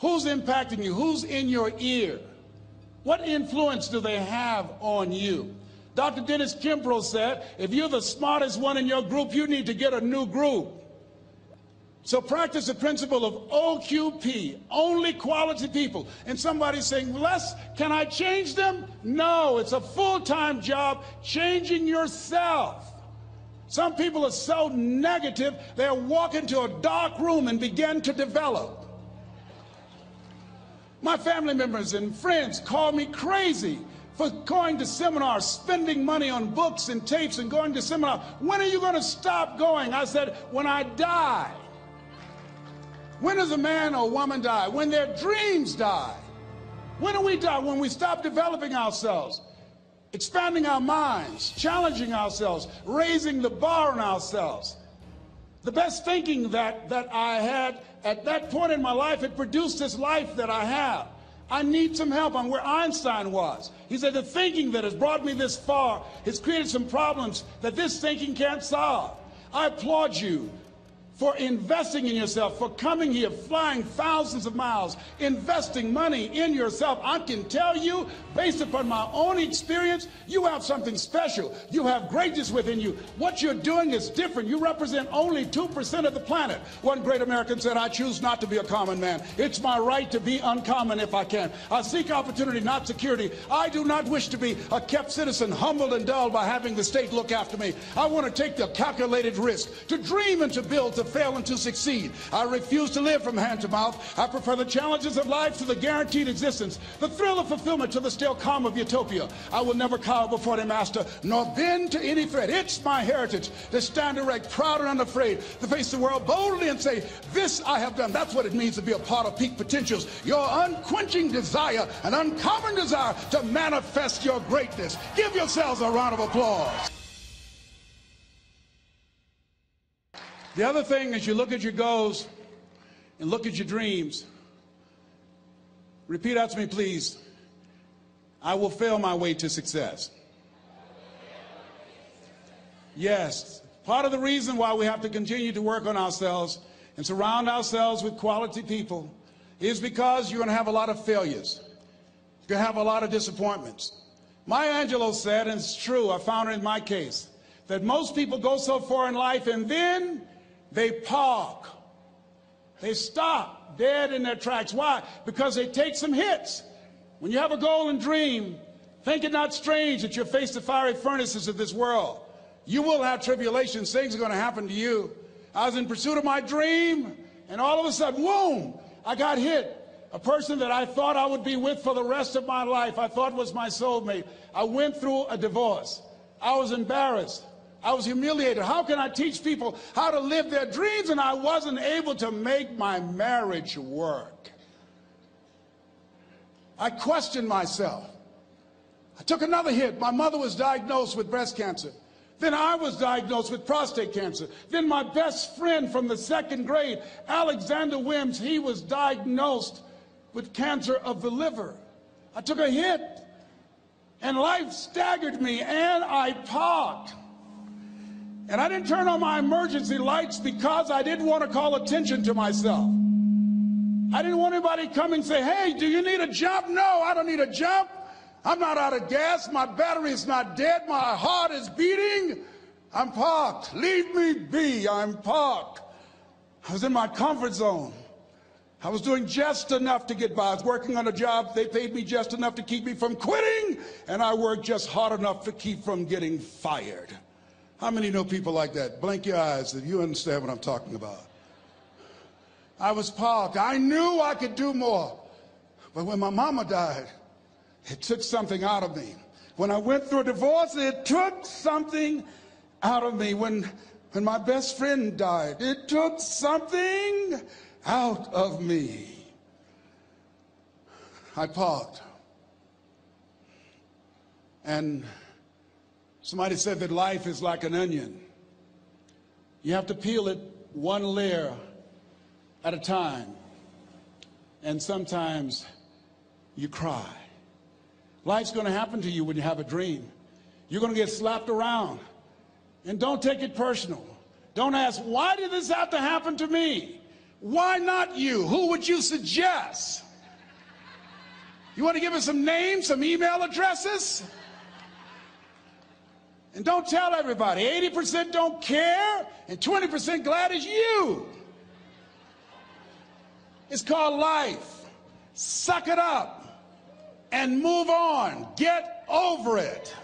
Who's impacting you? Who's in your ear? What influence do they have on you? Dr. Dennis Kimbro said, if you're the smartest one in your group, you need to get a new group. So practice the principle of OQP, only quality people. And somebody's saying, Les, can I change them? No, it's a full-time job changing yourself. Some people are so negative, they'll walk into a dark room and begin to develop. My family members and friends call me crazy for going to seminars, spending money on books and tapes and going to seminars. When are you going to stop going? I said, when I die. When does a man or woman die? When their dreams die. When do we die? When we stop developing ourselves, expanding our minds, challenging ourselves, raising the bar on ourselves. The best thinking that, that I had at that point in my life, had produced this life that I have. I need some help. I'm where Einstein was. He said, the thinking that has brought me this far has created some problems that this thinking can't solve. I applaud you for investing in yourself, for coming here, flying thousands of miles, investing money in yourself. I can tell you, based upon my own experience, you have something special. You have greatness within you. What you're doing is different. You represent only 2% of the planet. One great American said, I choose not to be a common man. It's my right to be uncommon if I can. I seek opportunity, not security. I do not wish to be a kept citizen, humbled and dulled by having the state look after me. I want to take the calculated risk, to dream and to build, to fail and to succeed. I refuse to live from hand to mouth. I prefer the challenges of life to the guaranteed existence, the thrill of fulfillment to the still calm of utopia. I will never cower before the master, nor bend to any threat. It's my heritage to stand erect, proud and unafraid, to face the world boldly and say, this I have done. That's what it means to be a part of peak potentials. Your unquenching desire, an uncommon desire to manifest your greatness. Give yourselves a round of applause. The other thing is you look at your goals and look at your dreams. Repeat out to me, please. I will fail my way to success. Yes, part of the reason why we have to continue to work on ourselves and surround ourselves with quality people is because you're going to have a lot of failures. You're going to have a lot of disappointments. Maya Angelou said, and it's true, I found it in my case, that most people go so far in life and then they park. They stop dead in their tracks. Why? Because they take some hits. When you have a goal and dream, think it not strange that you face the fiery furnaces of this world. You will have tribulations. Things are going to happen to you. I was in pursuit of my dream, and all of a sudden, boom, I got hit. A person that I thought I would be with for the rest of my life, I thought was my soulmate. I went through a divorce. I was embarrassed. I was humiliated. How can I teach people how to live their dreams? And I wasn't able to make my marriage work. I questioned myself. I took another hit. My mother was diagnosed with breast cancer. Then I was diagnosed with prostate cancer. Then my best friend from the second grade, Alexander Wims, he was diagnosed with cancer of the liver. I took a hit and life staggered me and I parked. And I didn't turn on my emergency lights because I didn't want to call attention to myself. I didn't want anybody to come and say, hey, do you need a jump? No, I don't need a jump. I'm not out of gas. My battery is not dead. My heart is beating. I'm parked. Leave me be. I'm parked. I was in my comfort zone. I was doing just enough to get by. I was working on a job. They paid me just enough to keep me from quitting, and I worked just hard enough to keep from getting fired. How many know people like that? Blink your eyes if you understand what I'm talking about. I was parked. I knew I could do more. But when my mama died, it took something out of me. When I went through a divorce, it took something out of me. When, when my best friend died, it took something out of me. I parked. And Somebody said that life is like an onion. You have to peel it one layer at a time. And sometimes you cry. Life's going to happen to you when you have a dream. You're going to get slapped around. And don't take it personal. Don't ask, why did this have to happen to me? Why not you? Who would you suggest? You want to give us some names, some email addresses? And don't tell everybody. 80% don't care, and 20% glad it's you. It's called life. Suck it up and move on. Get over it.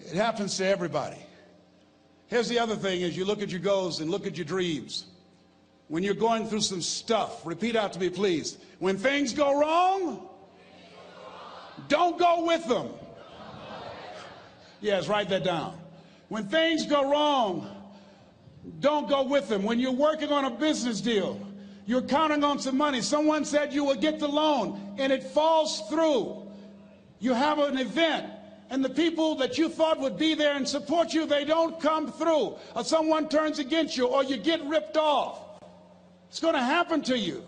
It happens to everybody. Here's the other thing as you look at your goals and look at your dreams. When you're going through some stuff, repeat out to me, please. When things go wrong, don't go with them. Yes, write that down. When things go wrong, don't go with them. When you're working on a business deal, you're counting on some money. Someone said you will get the loan and it falls through. You have an event and the people that you thought would be there and support you, they don't come through. Or someone turns against you or you get ripped off. It's going to happen to you.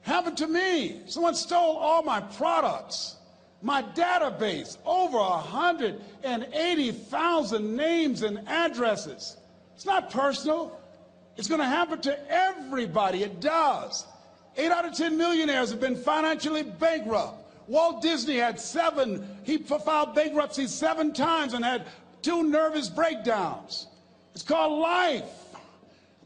Happened to me. Someone stole all my products, my database, over 180,000 names and addresses. It's not personal. It's going to happen to everybody. It does. Eight out of 10 millionaires have been financially bankrupt. Walt Disney had seven, he filed bankruptcy seven times and had two nervous breakdowns. It's called life.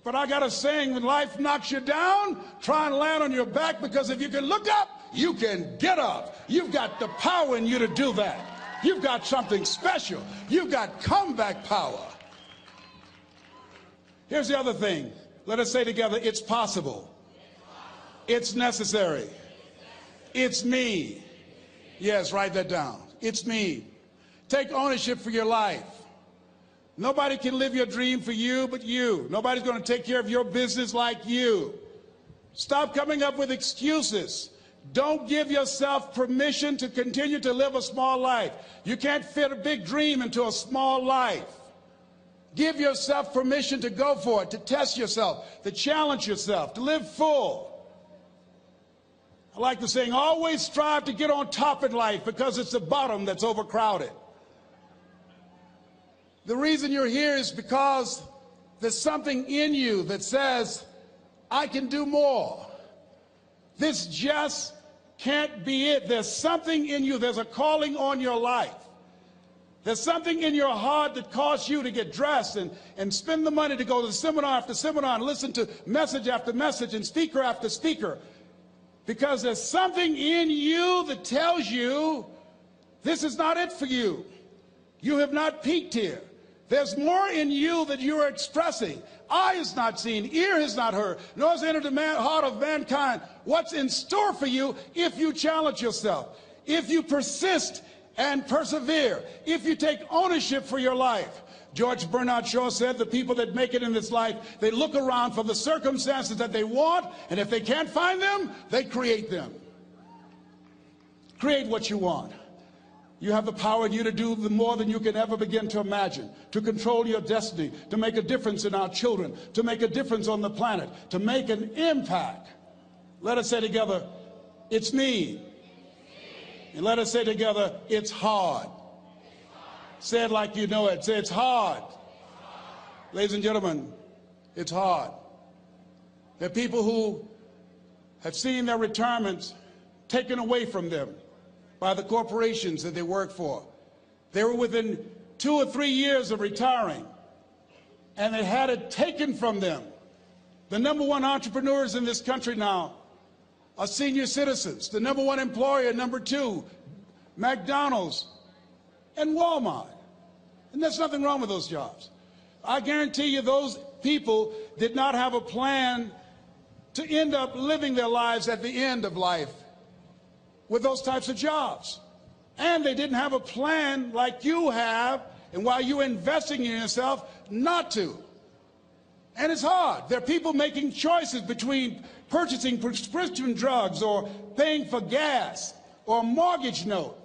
But I got a saying when life knocks you down, try and land on your back because if you can look up, you can get up. You've got the power in you to do that. You've got something special. You've got comeback power. Here's the other thing. Let us say together, it's possible. It's necessary. It's me. Yes, write that down. It's me. Take ownership for your life. Nobody can live your dream for you but you. Nobody's going to take care of your business like you. Stop coming up with excuses. Don't give yourself permission to continue to live a small life. You can't fit a big dream into a small life. Give yourself permission to go for it, to test yourself, to challenge yourself, to live full. I like the saying, always strive to get on top in life because it's the bottom that's overcrowded. The reason you're here is because there's something in you that says, I can do more. This just can't be it. There's something in you, there's a calling on your life. There's something in your heart that caused you to get dressed and, and spend the money to go to seminar after seminar and listen to message after message and speaker after speaker. Because there's something in you that tells you this is not it for you. You have not peaked here. There's more in you that you are expressing. Eye has not seen, ear has not heard, nor has entered the man, heart of mankind what's in store for you if you challenge yourself, if you persist and persevere, if you take ownership for your life. George Bernard Shaw said the people that make it in this life, they look around for the circumstances that they want, and if they can't find them, they create them. Create what you want. You have the power in you to do more than you can ever begin to imagine, to control your destiny, to make a difference in our children, to make a difference on the planet, to make an impact. Let us say together, it's me. And let us say together, it's hard. Say it like you know it. Say it's hard. Ladies and gentlemen, it's hard. There are people who have seen their retirements taken away from them by the corporations that they work for. They were within two or three years of retiring, and they had it taken from them. The number one entrepreneurs in this country now are senior citizens. The number one employer, number two, McDonald's, and Walmart. And there's nothing wrong with those jobs. I guarantee you those people did not have a plan to end up living their lives at the end of life with those types of jobs. And they didn't have a plan like you have, and while you're investing in yourself, not to. And it's hard. There are people making choices between purchasing prescription drugs or paying for gas or a mortgage note.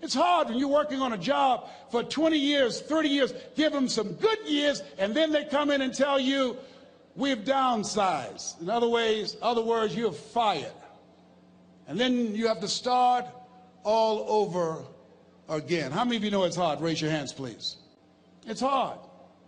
It's hard when you're working on a job for 20 years, 30 years, give them some good years, and then they come in and tell you, we've downsized. In other ways, other words, you're fired. And then you have to start all over again. How many of you know it's hard? Raise your hands, please. It's hard.